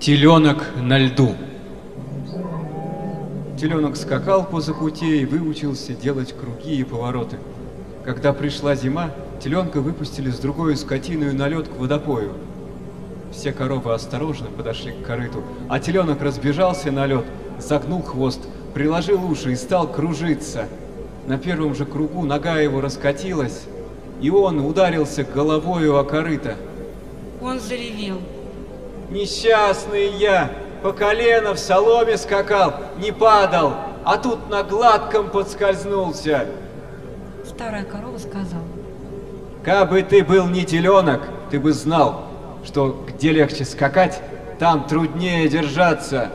Теленок на льду. Теленок скакал по закуте и выучился делать круги и повороты. Когда пришла зима, теленка выпустили с другой скотиной на лед к водопою. Все коровы осторожно подошли к корыту, а теленок разбежался на лед, загнул хвост, приложил уши и стал кружиться. На первом же кругу нога его раскатилась, и он ударился головою о корыто. Он заревел. Несчастный я, по колено в соломе скакал, не падал, а тут на гладком подскользнулся. Старая корова сказала. Кабы ты был не теленок, ты бы знал, что где легче скакать, там труднее держаться.